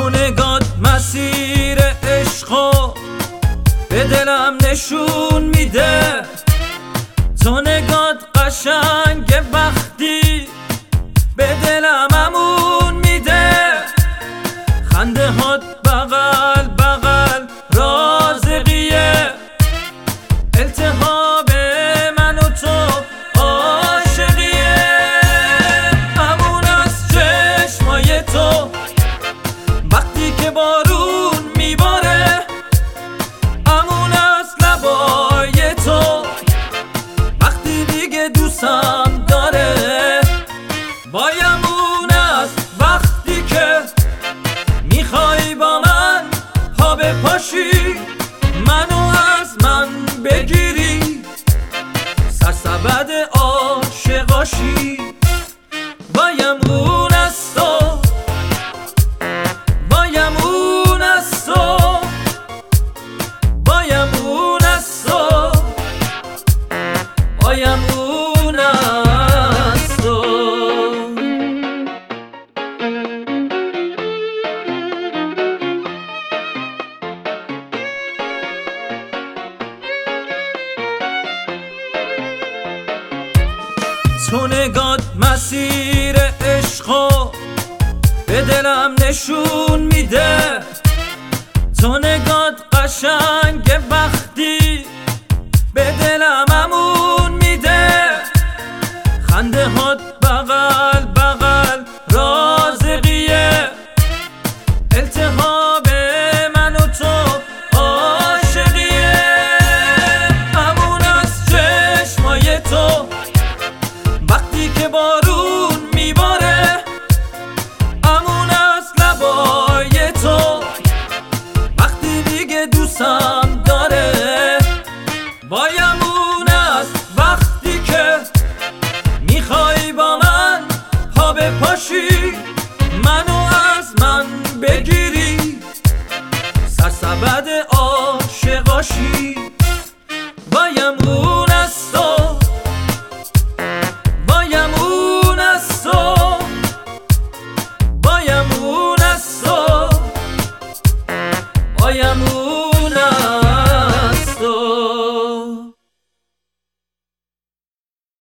نگات مسیر عشقو به دلم نشون میده. تو نگات قشنگ که بارون میباره. امون از لبای تو. وقتی دیگه دوستم داره وایمون از وقتی که می‌خوای با من پا به پاشی منو از من بگیری. سرسبد عاشقاشی. تو نگات مسیر عشقو به دلم نشون میده. تو نگات قشنگ وقتی به دلم امون میده. خنده هات بغل بغل رازقیه. التهاب منو از من بگیری. سرسبد عاشقاشی.